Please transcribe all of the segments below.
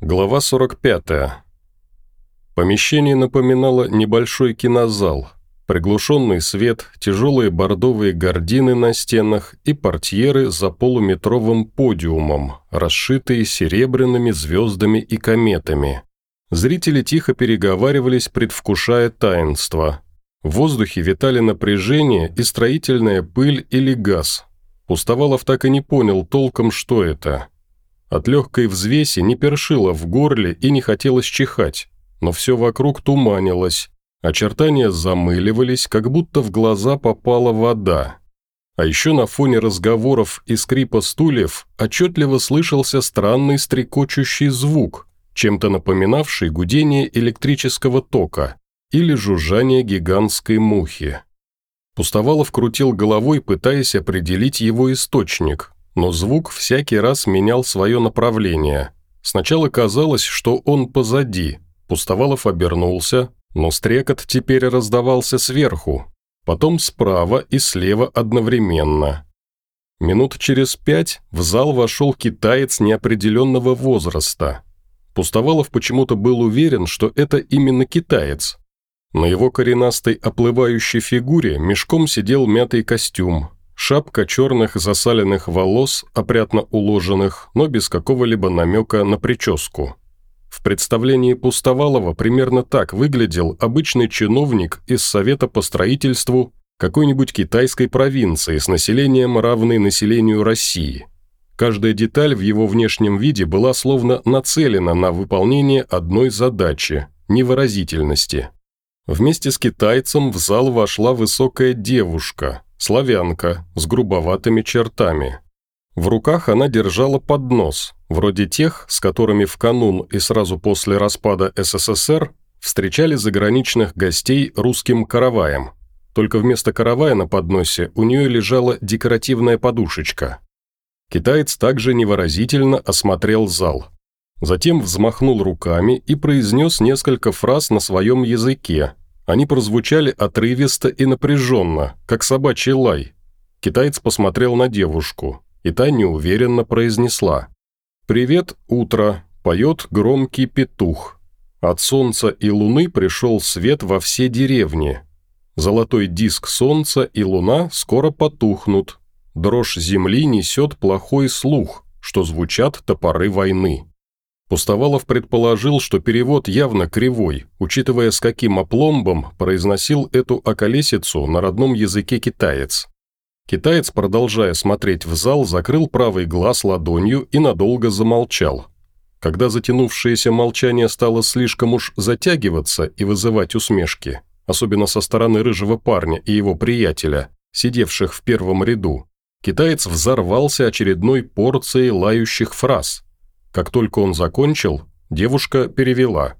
Глава 45. Помещение напоминало небольшой кинозал. Приглушенный свет, тяжелые бордовые гардины на стенах и портьеры за полуметровым подиумом, расшитые серебряными звездами и кометами. Зрители тихо переговаривались, предвкушая таинство. В воздухе витали напряжение и строительная пыль или газ. Пустовалов так и не понял толком, что это – от легкой взвеси не першило в горле и не хотелось чихать, но все вокруг туманилось, очертания замыливались, как будто в глаза попала вода. А еще на фоне разговоров и скрипа стульев отчетливо слышался странный стрекочущий звук, чем-то напоминавший гудение электрического тока или жужжание гигантской мухи. Пустовалов крутил головой, пытаясь определить его источник, но звук всякий раз менял свое направление. Сначала казалось, что он позади. Пустовалов обернулся, но стрекот теперь раздавался сверху, потом справа и слева одновременно. Минут через пять в зал вошел китаец неопределенного возраста. Пустовалов почему-то был уверен, что это именно китаец. На его коренастой оплывающей фигуре мешком сидел мятый костюм, Шапка черных засаленных волос, опрятно уложенных, но без какого-либо намека на прическу. В представлении Пустовалова примерно так выглядел обычный чиновник из Совета по строительству какой-нибудь китайской провинции с населением, равной населению России. Каждая деталь в его внешнем виде была словно нацелена на выполнение одной задачи – невыразительности. Вместе с китайцем в зал вошла высокая девушка – славянка, с грубоватыми чертами. В руках она держала поднос, вроде тех, с которыми в канун и сразу после распада СССР встречали заграничных гостей русским караваем. Только вместо каравая на подносе у нее лежала декоративная подушечка. Китаец также невыразительно осмотрел зал. Затем взмахнул руками и произнес несколько фраз на своем языке, они прозвучали отрывисто и напряженно, как собачий лай. Китаец посмотрел на девушку, и та неуверенно произнесла. «Привет, утро!» – поет громкий петух. От солнца и луны пришел свет во все деревни. Золотой диск солнца и луна скоро потухнут. Дрожь земли несет плохой слух, что звучат топоры войны. Пустовалов предположил, что перевод явно кривой, учитывая, с каким опломбом произносил эту околесицу на родном языке китаец. Китаец, продолжая смотреть в зал, закрыл правый глаз ладонью и надолго замолчал. Когда затянувшееся молчание стало слишком уж затягиваться и вызывать усмешки, особенно со стороны рыжего парня и его приятеля, сидевших в первом ряду, китаец взорвался очередной порцией лающих фраз – как только он закончил, девушка перевела.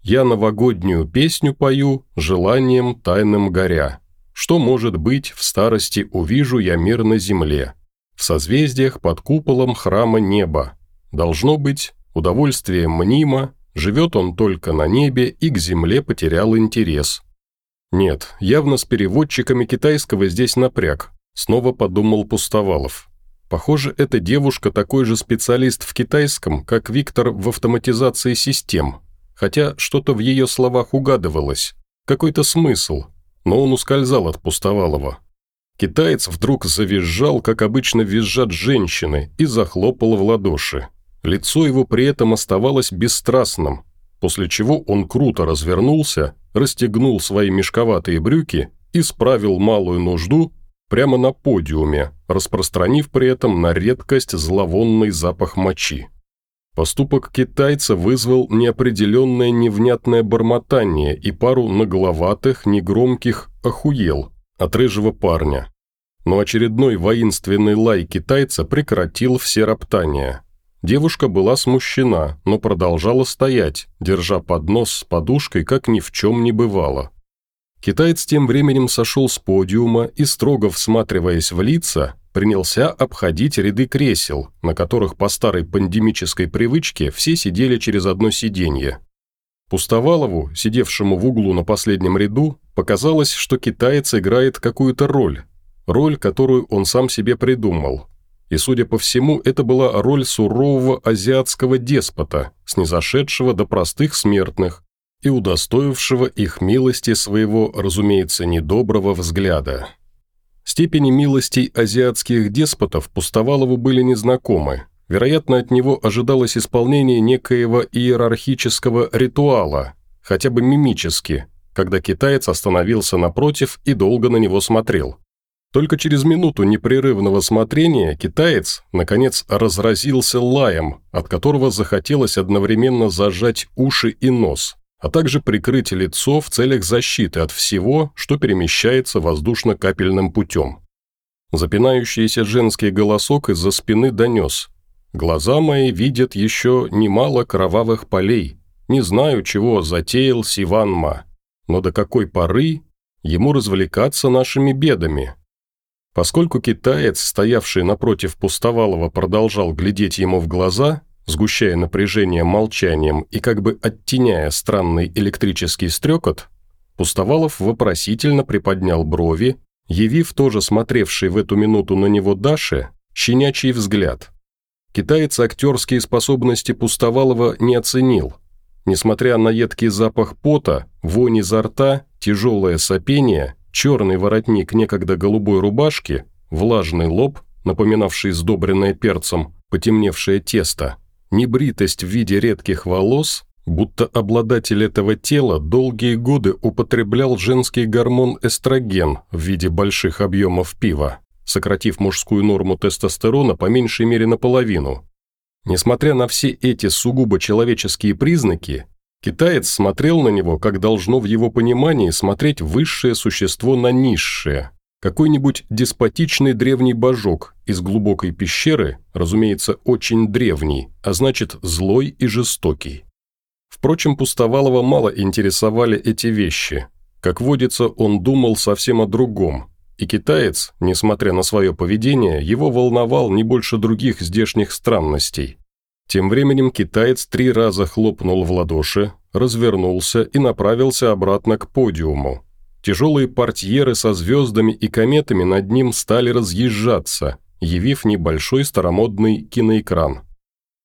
«Я новогоднюю песню пою, желанием тайным горя. Что может быть, в старости увижу я мир на земле. В созвездиях под куполом храма неба. Должно быть, удовольствие мнимо, живет он только на небе и к земле потерял интерес». «Нет, явно с переводчиками китайского здесь напряг», снова подумал Пустовалов. Похоже, эта девушка такой же специалист в китайском, как Виктор в автоматизации систем. Хотя что-то в ее словах угадывалось. Какой-то смысл. Но он ускользал от Пустовалова. Китаец вдруг завизжал, как обычно визжат женщины, и захлопал в ладоши. Лицо его при этом оставалось бесстрастным, после чего он круто развернулся, расстегнул свои мешковатые брюки и справил малую нужду прямо на подиуме, распространив при этом на редкость зловонный запах мочи. Поступок китайца вызвал неопределенное невнятное бормотание и пару нагловатых, негромких «охуел» от рыжего парня. Но очередной воинственный лай китайца прекратил все роптания. Девушка была смущена, но продолжала стоять, держа поднос с подушкой, как ни в чем не бывало. Китаец тем временем сошел с подиума и, строго всматриваясь в лица, принялся обходить ряды кресел, на которых по старой пандемической привычке все сидели через одно сиденье. Пустовалову, сидевшему в углу на последнем ряду, показалось, что китаец играет какую-то роль, роль, которую он сам себе придумал. и, судя по всему, это была роль сурового азиатского деспота, снизошедшего до простых смертных и удостоившего их милости своего, разумеется, недоброго взгляда. Степени милостей азиатских деспотов Пустовалову были незнакомы. Вероятно, от него ожидалось исполнение некоего иерархического ритуала, хотя бы мимически, когда китаец остановился напротив и долго на него смотрел – только через минуту непрерывного смотрения китаец, наконец, разразился лаем, от которого захотелось одновременно зажать уши и нос, а также прикрыть лицо в целях защиты от всего, что перемещается воздушно-капельным путем. Запинающийся женский голосок из-за спины донес. «Глаза мои видят еще немало кровавых полей. Не знаю, чего затеял Сиванма, но до какой поры ему развлекаться нашими бедами?» Поскольку китаец, стоявший напротив Пустовалова, продолжал глядеть ему в глаза, сгущая напряжение молчанием и как бы оттеняя странный электрический стрекот, Пустовалов вопросительно приподнял брови, явив тоже смотревший в эту минуту на него Даше щенячий взгляд. Китаец актерские способности Пустовалова не оценил. Несмотря на едкий запах пота, вонь изо рта, тяжелое сопение – черный воротник некогда голубой рубашки, влажный лоб, напоминавший сдобренное перцем, потемневшее тесто, небритость в виде редких волос, будто обладатель этого тела долгие годы употреблял женский гормон эстроген в виде больших объемов пива, сократив мужскую норму тестостерона по меньшей мере наполовину. Несмотря на все эти сугубо человеческие признаки, Китаец смотрел на него, как должно в его понимании смотреть высшее существо на низшее. Какой-нибудь деспотичный древний божок из глубокой пещеры, разумеется, очень древний, а значит злой и жестокий. Впрочем, Пустовалова мало интересовали эти вещи. Как водится, он думал совсем о другом. И китаец, несмотря на свое поведение, его волновал не больше других здешних странностей. Тем временем китаец три раза хлопнул в ладоши, развернулся и направился обратно к подиуму. Тяжелые портьеры со звездами и кометами над ним стали разъезжаться, явив небольшой старомодный киноэкран.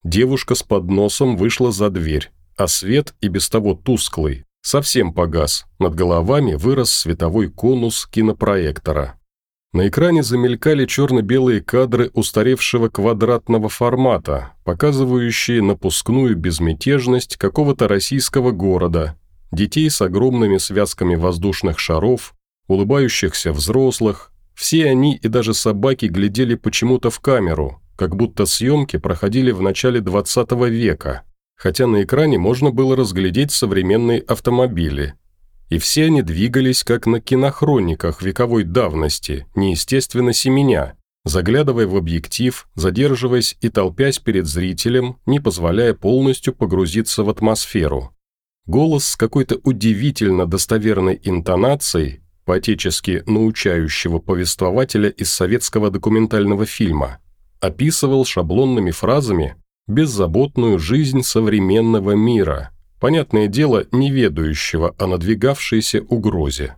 Девушка с подносом вышла за дверь, а свет, и без того тусклый, совсем погас, над головами вырос световой конус кинопроектора. На экране замелькали черно-белые кадры устаревшего квадратного формата, показывающие напускную безмятежность какого-то российского города, детей с огромными связками воздушных шаров, улыбающихся взрослых. Все они и даже собаки глядели почему-то в камеру, как будто съемки проходили в начале 20 века, хотя на экране можно было разглядеть современные автомобили – и все они двигались, как на кинохрониках вековой давности, неестественно семеня, заглядывая в объектив, задерживаясь и толпясь перед зрителем, не позволяя полностью погрузиться в атмосферу. Голос с какой-то удивительно достоверной интонацией, поотечески научающего повествователя из советского документального фильма, описывал шаблонными фразами беззаботную жизнь современного мира – понятное дело, не ведающего о надвигавшейся угрозе.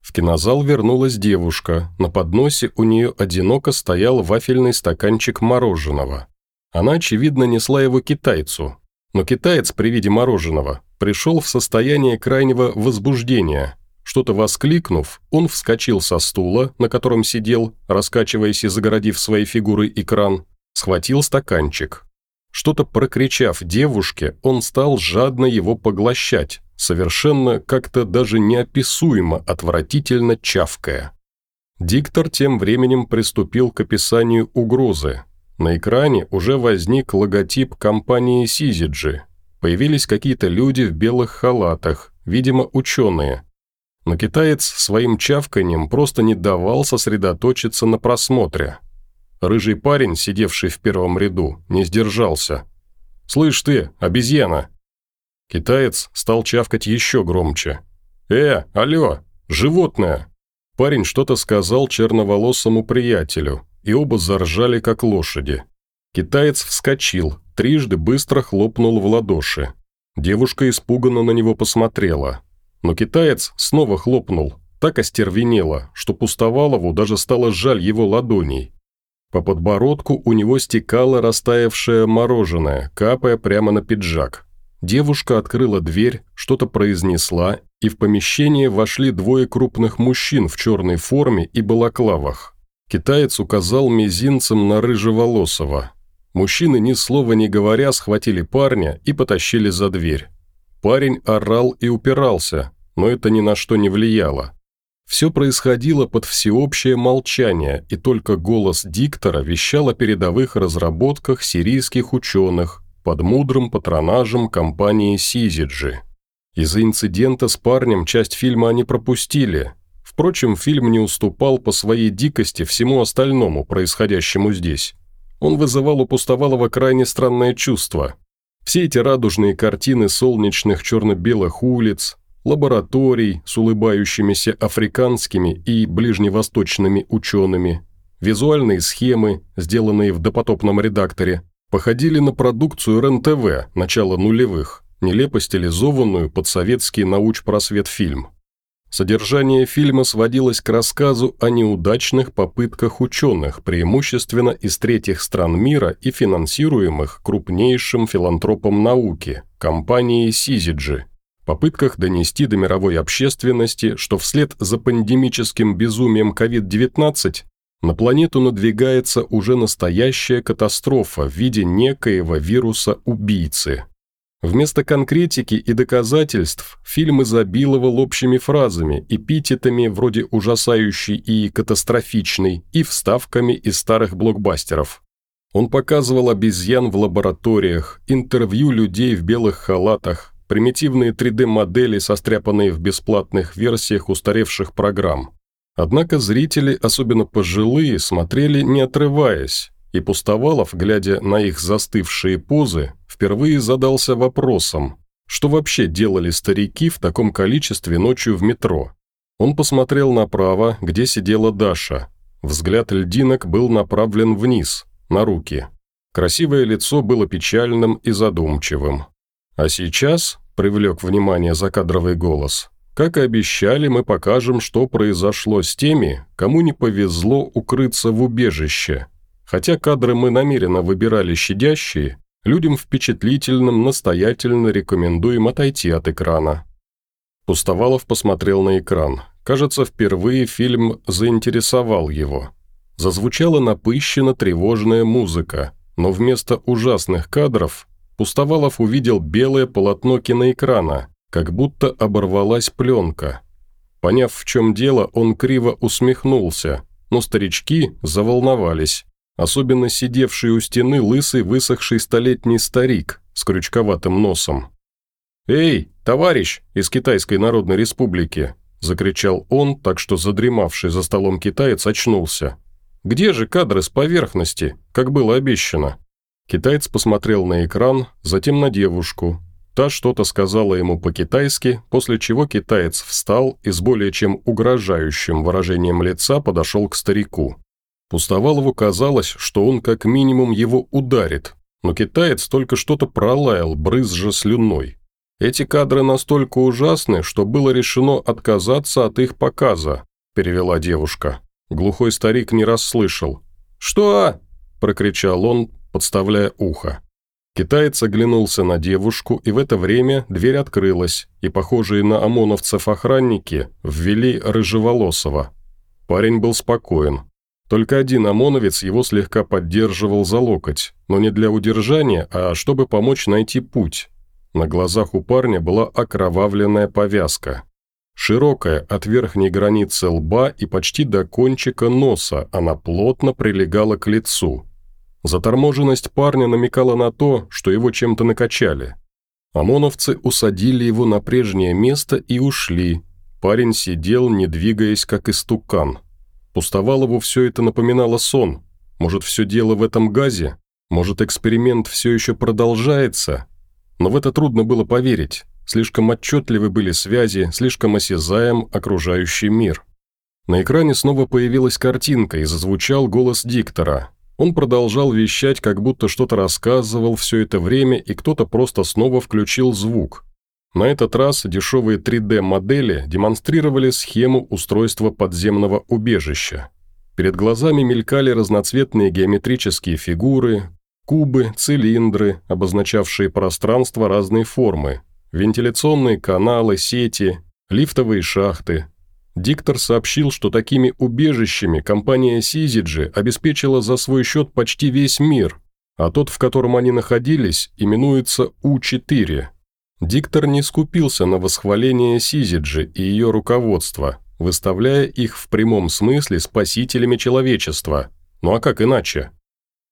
В кинозал вернулась девушка, на подносе у нее одиноко стоял вафельный стаканчик мороженого. Она, очевидно, несла его китайцу, но китаец при виде мороженого пришел в состояние крайнего возбуждения. Что-то воскликнув, он вскочил со стула, на котором сидел, раскачиваясь и загородив своей фигурой экран, схватил стаканчик, что-то прокричав девушке, он стал жадно его поглощать, совершенно как-то даже неописуемо отвратительно чавкая. Диктор тем временем приступил к описанию угрозы. На экране уже возник логотип компании Сизиджи. Появились какие-то люди в белых халатах, видимо, ученые. Но китаец своим чавканием просто не давал сосредоточиться на просмотре. Рыжий парень, сидевший в первом ряду, не сдержался. «Слышь ты, обезьяна!» Китаец стал чавкать еще громче. «Э, алло, животное!» Парень что-то сказал черноволосому приятелю, и оба заржали, как лошади. Китаец вскочил, трижды быстро хлопнул в ладоши. Девушка испуганно на него посмотрела. Но китаец снова хлопнул, так остервенело, что Пустовалову даже стало жаль его ладоней. По подбородку у него стекало растаявшее мороженое, капая прямо на пиджак. Девушка открыла дверь, что-то произнесла, и в помещение вошли двое крупных мужчин в черной форме и балаклавах. Китаец указал мизинцем на рыжеволосого. Мужчины, ни слова не говоря, схватили парня и потащили за дверь. Парень орал и упирался, но это ни на что не влияло. Все происходило под всеобщее молчание, и только голос диктора вещал о передовых разработках сирийских ученых под мудрым патронажем компании «Сизиджи». Из-за инцидента с парнем часть фильма они пропустили. Впрочем, фильм не уступал по своей дикости всему остальному, происходящему здесь. Он вызывал у Пустовалова крайне странное чувство. Все эти радужные картины солнечных черно-белых улиц, лабораторий с улыбающимися африканскими и ближневосточными учеными, визуальные схемы, сделанные в допотопном редакторе, походили на продукцию РЕН-ТВ начала нулевых, нелепо стилизованную под советский науч-просвет фильм. Содержание фильма сводилось к рассказу о неудачных попытках ученых, преимущественно из третьих стран мира и финансируемых крупнейшим филантропом науки, компанией Сизиджи, попытках донести до мировой общественности, что вслед за пандемическим безумием COVID-19 на планету надвигается уже настоящая катастрофа в виде некоего вируса-убийцы. Вместо конкретики и доказательств фильм изобиловал общими фразами, эпитетами вроде «ужасающий» и «катастрофичный» и вставками из старых блокбастеров. Он показывал обезьян в лабораториях, интервью людей в белых халатах, примитивные 3D-модели, состряпанные в бесплатных версиях устаревших программ. Однако зрители, особенно пожилые, смотрели не отрываясь, и Пустовалов, глядя на их застывшие позы, впервые задался вопросом, что вообще делали старики в таком количестве ночью в метро. Он посмотрел направо, где сидела Даша. Взгляд льдинок был направлен вниз, на руки. Красивое лицо было печальным и задумчивым. А сейчас, привлек внимание закадровый голос, как и обещали, мы покажем, что произошло с теми, кому не повезло укрыться в убежище. Хотя кадры мы намеренно выбирали щадящие, людям впечатлительным настоятельно рекомендуем отойти от экрана. Пустовалов посмотрел на экран. Кажется, впервые фильм заинтересовал его. Зазвучала напыщенно тревожная музыка, но вместо ужасных кадров Пустовалов увидел белое полотно киноэкрана, как будто оборвалась пленка. Поняв, в чем дело, он криво усмехнулся, но старички заволновались, особенно сидевший у стены лысый высохший столетний старик с крючковатым носом. «Эй, товарищ из Китайской Народной Республики!» – закричал он, так что задремавший за столом китаец очнулся. «Где же кадры с поверхности, как было обещано?» Китаец посмотрел на экран, затем на девушку. Та что-то сказала ему по-китайски, после чего китаец встал и с более чем угрожающим выражением лица подошел к старику. Пустовалову казалось, что он как минимум его ударит, но китаец только что-то пролаял, брызжа слюной. «Эти кадры настолько ужасны, что было решено отказаться от их показа», – перевела девушка. Глухой старик не расслышал. «Что?» – прокричал он, подставляя ухо. Китаец оглянулся на девушку, и в это время дверь открылась, и похожие на ОМОНовцев охранники ввели Рыжеволосого. Парень был спокоен. Только один ОМОНовец его слегка поддерживал за локоть, но не для удержания, а чтобы помочь найти путь. На глазах у парня была окровавленная повязка. Широкая от верхней границы лба и почти до кончика носа она плотно прилегала к лицу – Заторможенность парня намекала на то, что его чем-то накачали. ОМОНовцы усадили его на прежнее место и ушли. Парень сидел, не двигаясь, как истукан. Пустовалову все это напоминало сон. Может, все дело в этом газе? Может, эксперимент все еще продолжается? Но в это трудно было поверить. Слишком отчетливы были связи, слишком осязаем окружающий мир. На экране снова появилась картинка и зазвучал голос диктора. Он продолжал вещать, как будто что-то рассказывал все это время, и кто-то просто снова включил звук. На этот раз дешевые 3D-модели демонстрировали схему устройства подземного убежища. Перед глазами мелькали разноцветные геометрические фигуры, кубы, цилиндры, обозначавшие пространство разной формы, вентиляционные каналы, сети, лифтовые шахты. Диктор сообщил, что такими убежищами компания Сизиджи обеспечила за свой счет почти весь мир, а тот, в котором они находились, именуется У-4. Диктор не скупился на восхваление Сизиджи и ее руководства – выставляя их в прямом смысле спасителями человечества. Ну а как иначе?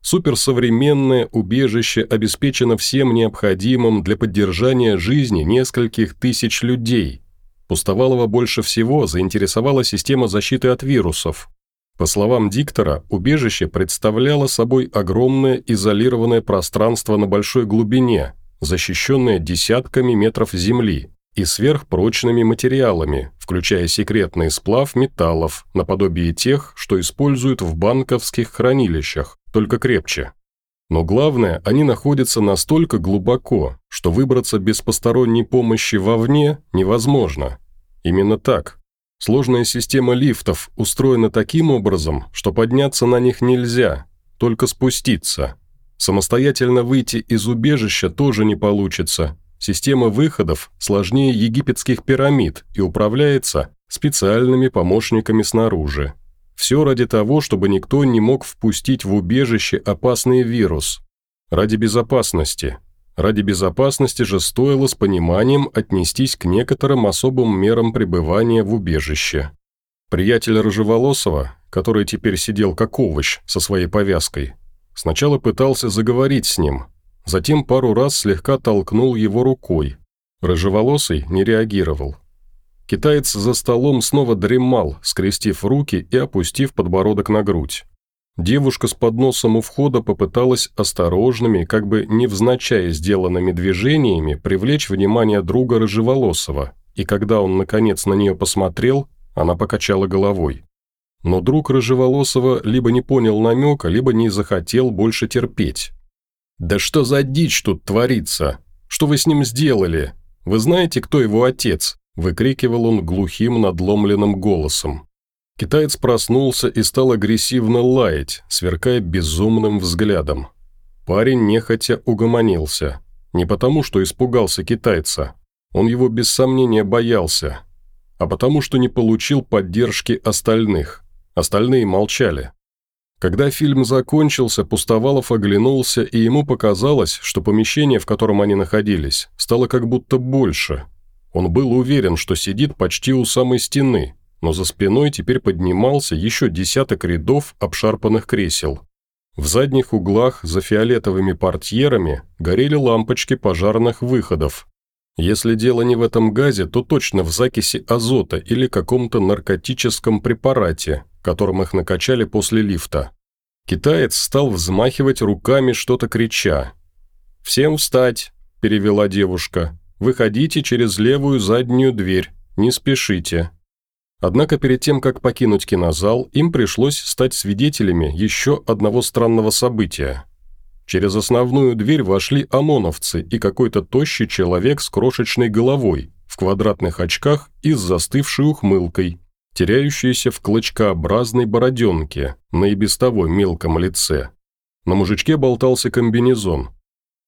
Суперсовременное убежище обеспечено всем необходимым для поддержания жизни нескольких тысяч людей. Пустовалова больше всего заинтересовала система защиты от вирусов. По словам диктора, убежище представляло собой огромное изолированное пространство на большой глубине, защищенное десятками метров земли и сверхпрочными материалами, включая секретный сплав металлов, наподобие тех, что используют в банковских хранилищах, только крепче. Но главное, они находятся настолько глубоко, что выбраться без посторонней помощи вовне невозможно. Именно так. Сложная система лифтов устроена таким образом, что подняться на них нельзя, только спуститься. Самостоятельно выйти из убежища тоже не получится, Система выходов сложнее египетских пирамид и управляется специальными помощниками снаружи. Все ради того, чтобы никто не мог впустить в убежище опасный вирус. Ради безопасности. Ради безопасности же стоило с пониманием отнестись к некоторым особым мерам пребывания в убежище. Приятель Рыжеволосова, который теперь сидел как овощ со своей повязкой, сначала пытался заговорить с ним – Затем пару раз слегка толкнул его рукой. Рыжеволосый не реагировал. Китаец за столом снова дремал, скрестив руки и опустив подбородок на грудь. Девушка с подносом у входа попыталась осторожными, как бы невзначай сделанными движениями привлечь внимание друга Рыжеволосого, и когда он наконец на нее посмотрел, она покачала головой. Но друг Рыжеволосого либо не понял намека, либо не захотел больше терпеть. «Да что за дичь тут творится? Что вы с ним сделали? Вы знаете, кто его отец?» – выкрикивал он глухим надломленным голосом. Китаец проснулся и стал агрессивно лаять, сверкая безумным взглядом. Парень нехотя угомонился. Не потому, что испугался китайца. Он его без сомнения боялся. А потому, что не получил поддержки остальных. Остальные молчали. Когда фильм закончился, Пустовалов оглянулся, и ему показалось, что помещение, в котором они находились, стало как будто больше. Он был уверен, что сидит почти у самой стены, но за спиной теперь поднимался еще десяток рядов обшарпанных кресел. В задних углах за фиолетовыми портьерами горели лампочки пожарных выходов. Если дело не в этом газе, то точно в закиси азота или каком-то наркотическом препарате, которым их накачали после лифта. Китаец стал взмахивать руками, что-то крича. «Всем встать!» – перевела девушка. «Выходите через левую заднюю дверь. Не спешите». Однако перед тем, как покинуть кинозал, им пришлось стать свидетелями еще одного странного события. Через основную дверь вошли ОМОНовцы и какой-то тощий человек с крошечной головой, в квадратных очках и с застывшей ухмылкой теряющаяся в клочкообразной бороденке на и без того мелком лице. На мужичке болтался комбинезон.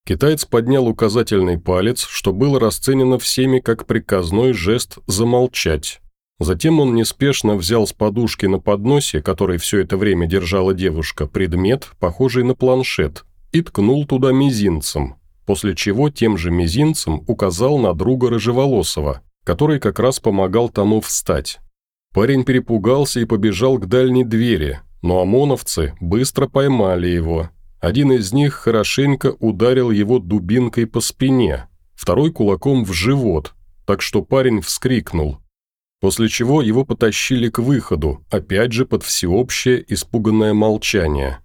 Китаец поднял указательный палец, что было расценено всеми как приказной жест «замолчать». Затем он неспешно взял с подушки на подносе, который все это время держала девушка, предмет, похожий на планшет, и ткнул туда мизинцем, после чего тем же мизинцем указал на друга Рыжеволосова, который как раз помогал тому встать. Парень перепугался и побежал к дальней двери, но ОМОНовцы быстро поймали его. Один из них хорошенько ударил его дубинкой по спине, второй кулаком в живот, так что парень вскрикнул. После чего его потащили к выходу, опять же под всеобщее испуганное молчание.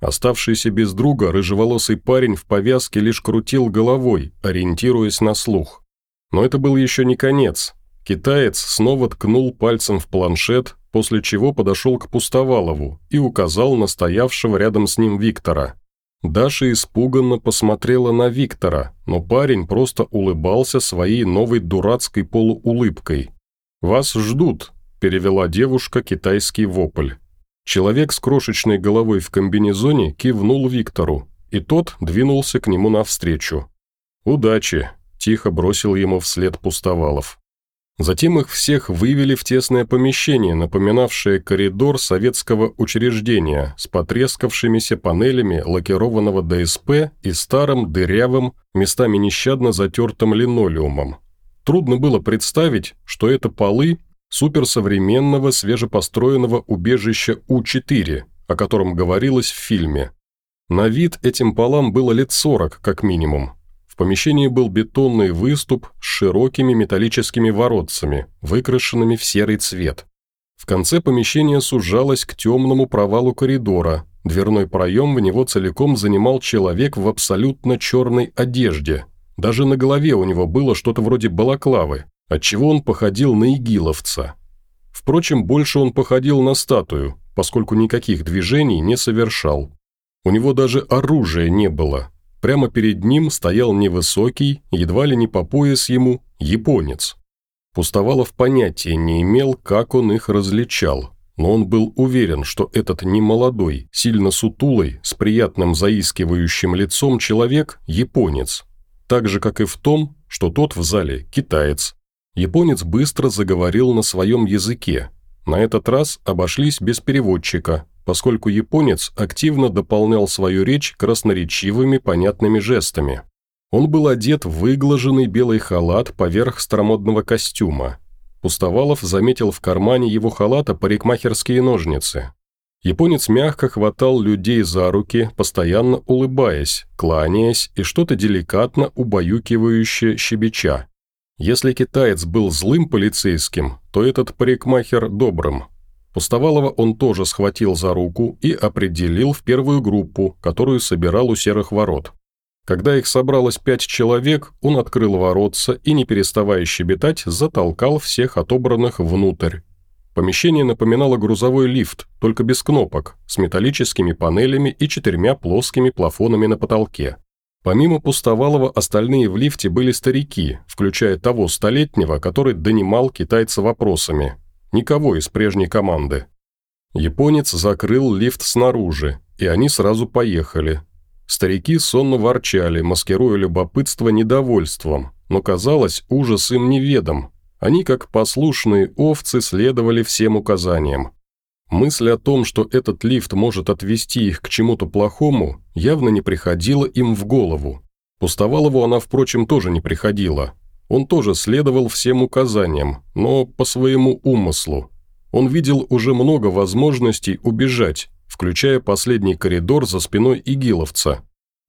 Оставшийся без друга, рыжеволосый парень в повязке лишь крутил головой, ориентируясь на слух. Но это был еще не конец. Китаец снова ткнул пальцем в планшет, после чего подошел к Пустовалову и указал на стоявшего рядом с ним Виктора. Даша испуганно посмотрела на Виктора, но парень просто улыбался своей новой дурацкой полуулыбкой. «Вас ждут», – перевела девушка китайский вопль. Человек с крошечной головой в комбинезоне кивнул Виктору, и тот двинулся к нему навстречу. «Удачи!» – тихо бросил ему вслед Пустовалов. Затем их всех вывели в тесное помещение, напоминавшее коридор советского учреждения с потрескавшимися панелями лакированного ДСП и старым дырявым, местами нещадно затертым линолеумом. Трудно было представить, что это полы суперсовременного свежепостроенного убежища У-4, о котором говорилось в фильме. На вид этим полам было лет 40, как минимум. В помещении был бетонный выступ с широкими металлическими воротцами, выкрашенными в серый цвет. В конце помещения сужалось к темному провалу коридора. Дверной проем в него целиком занимал человек в абсолютно черной одежде. Даже на голове у него было что-то вроде балаклавы, отчего он походил на игиловца. Впрочем, больше он походил на статую, поскольку никаких движений не совершал. У него даже оружия не было, Прямо перед ним стоял невысокий, едва ли не по пояс ему, японец. Пустовалов понятия не имел, как он их различал, но он был уверен, что этот немолодой, сильно сутулый, с приятным заискивающим лицом человек – японец. Так же, как и в том, что тот в зале – китаец. Японец быстро заговорил на своем языке. На этот раз обошлись без переводчика, поскольку японец активно дополнял свою речь красноречивыми понятными жестами. Он был одет в выглаженный белый халат поверх старомодного костюма. Пустовалов заметил в кармане его халата парикмахерские ножницы. Японец мягко хватал людей за руки, постоянно улыбаясь, кланяясь и что-то деликатно убаюкивающее щебеча. Если китаец был злым полицейским, то этот парикмахер добрым – Пустовалова он тоже схватил за руку и определил в первую группу, которую собирал у серых ворот. Когда их собралось пять человек, он открыл воротца и, не переставая щебетать, затолкал всех отобранных внутрь. Помещение напоминало грузовой лифт, только без кнопок, с металлическими панелями и четырьмя плоскими плафонами на потолке. Помимо Пустовалова, остальные в лифте были старики, включая того столетнего, который донимал китайца вопросами, Никого из прежней команды. Японец закрыл лифт снаружи, и они сразу поехали. Старики сонно ворчали, маскируя любопытство недовольством, но казалось, ужас им неведом. Они, как послушные овцы, следовали всем указаниям. Мысль о том, что этот лифт может отвести их к чему-то плохому, явно не приходила им в голову. Пустовалову она, впрочем, тоже не приходила. Он тоже следовал всем указаниям, но по своему умыслу. Он видел уже много возможностей убежать, включая последний коридор за спиной игиловца,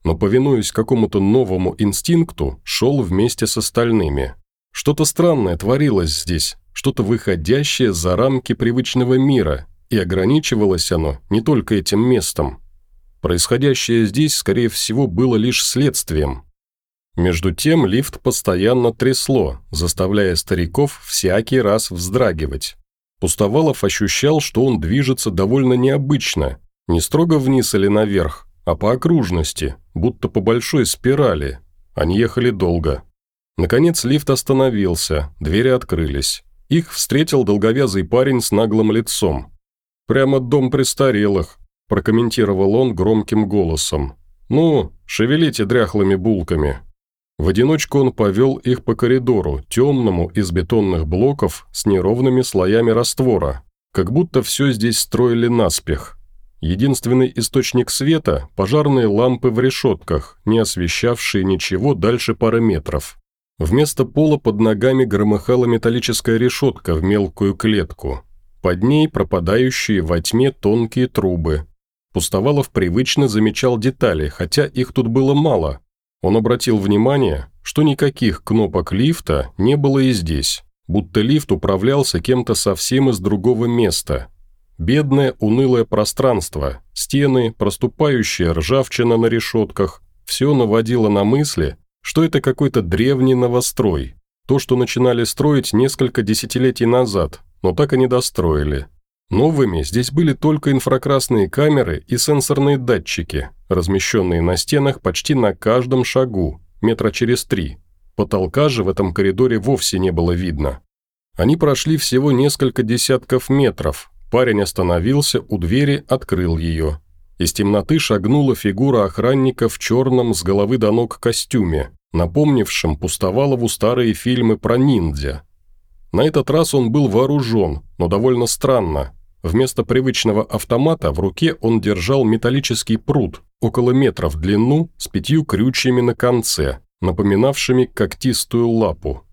но, повинуясь какому-то новому инстинкту, шел вместе с остальными. Что-то странное творилось здесь, что-то выходящее за рамки привычного мира, и ограничивалось оно не только этим местом. Происходящее здесь, скорее всего, было лишь следствием, между тем лифт постоянно трясло, заставляя стариков всякий раз вздрагивать. Пустовалов ощущал, что он движется довольно необычно, не строго вниз или наверх, а по окружности, будто по большой спирали. Они ехали долго. Наконец лифт остановился, двери открылись. Их встретил долговязый парень с наглым лицом. «Прямо дом престарелых», – прокомментировал он громким голосом. «Ну, шевелите дряхлыми булками». В одиночку он повел их по коридору, темному, из бетонных блоков, с неровными слоями раствора, как будто все здесь строили наспех. Единственный источник света – пожарные лампы в решетках, не освещавшие ничего дальше пары метров. Вместо пола под ногами громыхала металлическая решетка в мелкую клетку. Под ней пропадающие во тьме тонкие трубы. Пустовалов привычно замечал детали, хотя их тут было мало, он обратил внимание, что никаких кнопок лифта не было и здесь, будто лифт управлялся кем-то совсем из другого места. Бедное унылое пространство, стены, проступающая ржавчина на решетках – все наводило на мысли, что это какой-то древний новострой, то, что начинали строить несколько десятилетий назад, но так и не достроили. Новыми здесь были только инфракрасные камеры и сенсорные датчики, размещенные на стенах почти на каждом шагу, метра через три. Потолка же в этом коридоре вовсе не было видно. Они прошли всего несколько десятков метров, Парень остановился у двери, открыл ее. Из темноты шагнула фигура охранника в черном с головы до ног костюме, напомнившем Пустовалову старые фильмы про ниндзя. На этот раз он был вооружен, но довольно странно. Вместо привычного автомата в руке он держал металлический пруд, около метра в длину, с пятью крючьями на конце, напоминавшими когтистую лапу.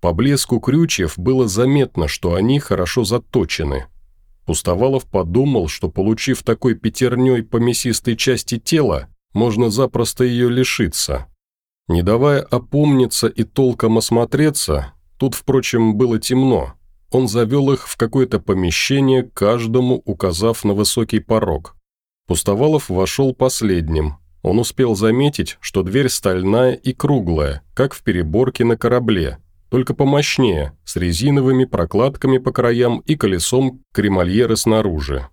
По блеску крючьев было заметно, что они хорошо заточены. Пустовалов подумал, что, получив такой пятерней по мясистой части тела, можно запросто ее лишиться. Не давая опомниться и толком осмотреться, тут, впрочем, было темно, он завел их в какое-то помещение, каждому указав на высокий порог. Пустовалов вошел последним. Он успел заметить, что дверь стальная и круглая, как в переборке на корабле, только помощнее, с резиновыми прокладками по краям и колесом кремольеры снаружи.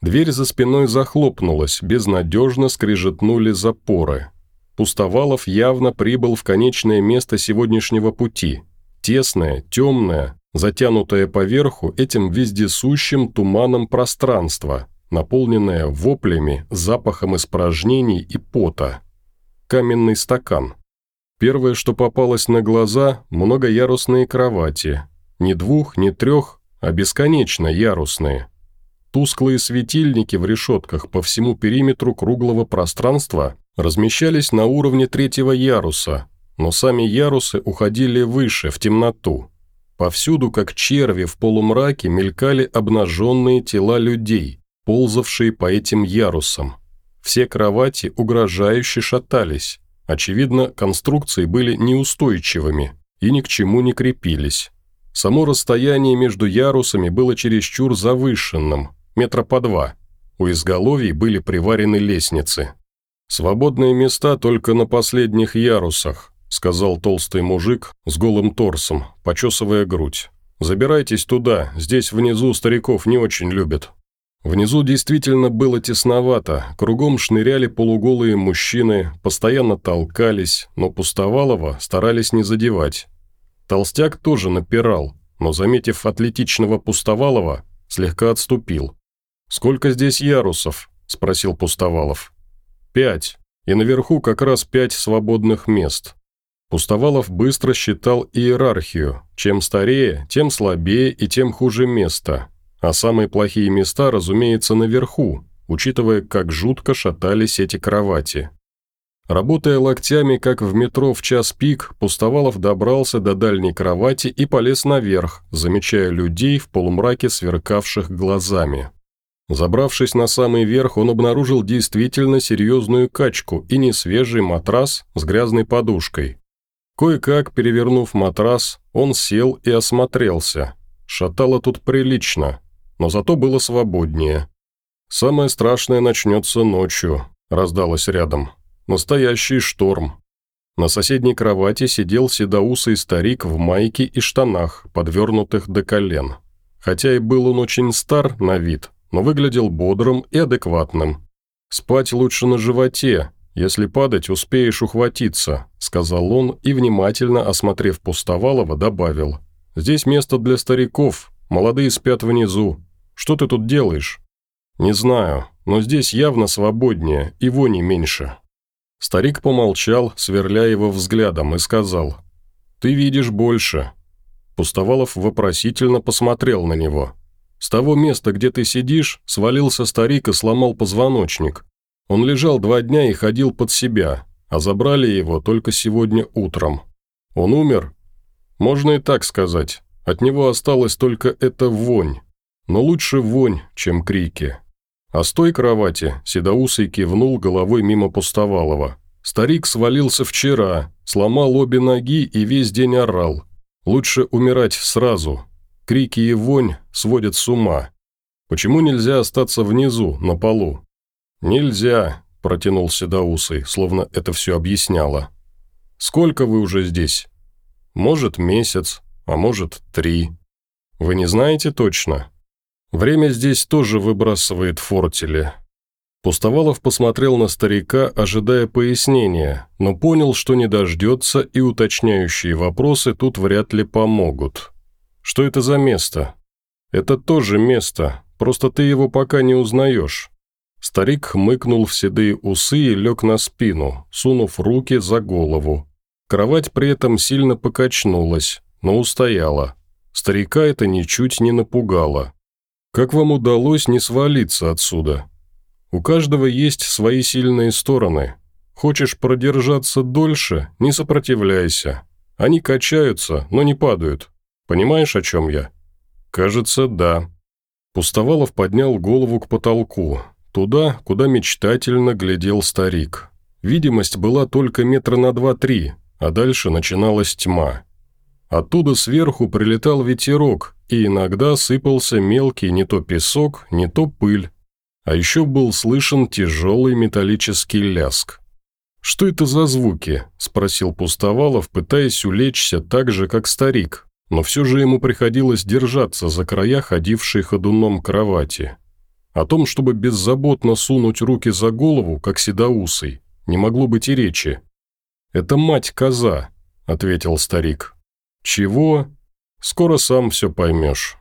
Дверь за спиной захлопнулась, безнадежно скрижетнули запоры. Пустовалов явно прибыл в конечное место сегодняшнего пути. Тесное, темное, затянутое поверху этим вездесущим туманом пространство, наполненное воплями, запахом испражнений и пота. Каменный стакан. Первое, что попалось на глаза – многоярусные кровати. Не двух, не трех, а бесконечно ярусные. Тусклые светильники в решетках по всему периметру круглого пространства размещались на уровне третьего яруса, но сами ярусы уходили выше, в темноту. Повсюду, как черви в полумраке, мелькали обнаженные тела людей, ползавшие по этим ярусам. Все кровати угрожающе шатались. Очевидно, конструкции были неустойчивыми и ни к чему не крепились. Само расстояние между ярусами было чересчур завышенным, метра по два. У изголовий были приварены лестницы. «Свободные места только на последних ярусах», сказал толстый мужик с голым торсом, почесывая грудь. «Забирайтесь туда, здесь внизу стариков не очень любят». Внизу действительно было тесновато, кругом шныряли полуголые мужчины, постоянно толкались, но Пустовалова старались не задевать. Толстяк тоже напирал, но, заметив атлетичного Пустовалова, слегка отступил. «Сколько здесь ярусов?» – спросил Пустовалов. Пять. И наверху как раз пять свободных мест. Пустовалов быстро считал иерархию. Чем старее, тем слабее и тем хуже место. А самые плохие места, разумеется, наверху, учитывая, как жутко шатались эти кровати. Работая локтями, как в метро в час пик, Пустовалов добрался до дальней кровати и полез наверх, замечая людей в полумраке, сверкавших глазами. Забравшись на самый верх, он обнаружил действительно серьезную качку и несвежий матрас с грязной подушкой. Кое-как, перевернув матрас, он сел и осмотрелся. Шатало тут прилично, но зато было свободнее. «Самое страшное начнется ночью», – раздалось рядом. «Настоящий шторм». На соседней кровати сидел седоусый старик в майке и штанах, подвернутых до колен. Хотя и был он очень стар на вид – но выглядел бодрым и адекватным. «Спать лучше на животе, если падать, успеешь ухватиться», – сказал он и, внимательно осмотрев Пустовалова, добавил. «Здесь место для стариков, молодые спят внизу. Что ты тут делаешь?» «Не знаю, но здесь явно свободнее и вони меньше». Старик помолчал, сверля его взглядом, и сказал. «Ты видишь больше». Пустовалов вопросительно посмотрел на него. С того места, где ты сидишь, свалился старик и сломал позвоночник. Он лежал два дня и ходил под себя, а забрали его только сегодня утром. Он умер? Можно и так сказать. От него осталась только эта вонь. Но лучше вонь, чем крики. А с той кровати Седоусый кивнул головой мимо Пустовалова. Старик свалился вчера, сломал обе ноги и весь день орал. Лучше умирать сразу, Крики и вонь сводят с ума. Почему нельзя остаться внизу, на полу? «Нельзя», – протянул Седоусый, словно это все объясняло. «Сколько вы уже здесь?» «Может, месяц, а может, три. Вы не знаете точно?» «Время здесь тоже выбрасывает фортели». Пустовалов посмотрел на старика, ожидая пояснения, но понял, что не дождется, и уточняющие вопросы тут вряд ли помогут. Что это за место? Это тоже место, просто ты его пока не узнаешь». Старик хмыкнул в седые усы и лег на спину, сунув руки за голову. Кровать при этом сильно покачнулась, но устояла. Старика это ничуть не напугало. «Как вам удалось не свалиться отсюда? У каждого есть свои сильные стороны. Хочешь продержаться дольше – не сопротивляйся. Они качаются, но не падают. Понимаешь, о чем я?» «Кажется, да». Пустовалов поднял голову к потолку, туда, куда мечтательно глядел старик. Видимость была только метра на два-три, а дальше начиналась тьма. Оттуда сверху прилетал ветерок, и иногда сыпался мелкий не то песок, не то пыль. А еще был слышен тяжелый металлический ляск. «Что это за звуки?» – спросил Пустовалов, пытаясь улечься так же, как старик, но все же ему приходилось держаться за края ходившей ходуном кровати. О том, чтобы беззаботно сунуть руки за голову, как седоусый, не могло быть и речи. «Это мать-коза», – ответил старик. «Чего? Скоро сам все поймешь».